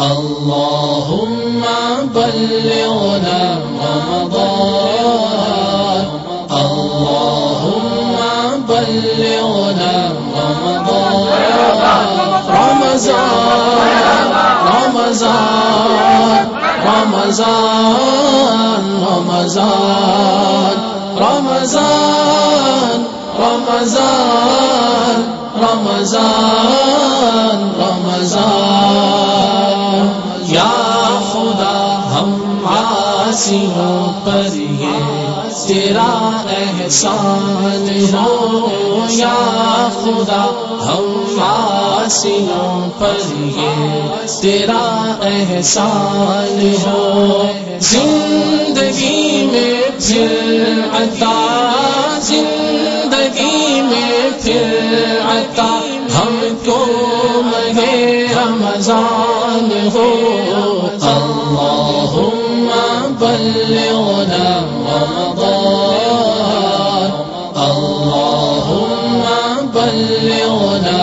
اللهم بلغنا رمضان. اللهم بلغنا رمضان. رمضان رمضان رمضان رمضان رمضان رمضان رمضان رمضان. عاصیوں پر یہ تیرا احسان ہو یا خدا؟ ہم عاصیوں پر یہ تیرا احسان ہو۔ زندگی میں پھر عطا، زندگی میں پھر عطا۔ ہم کو مگے رمضان ہو۔ بلغنا رمضان. اللهم بلغنا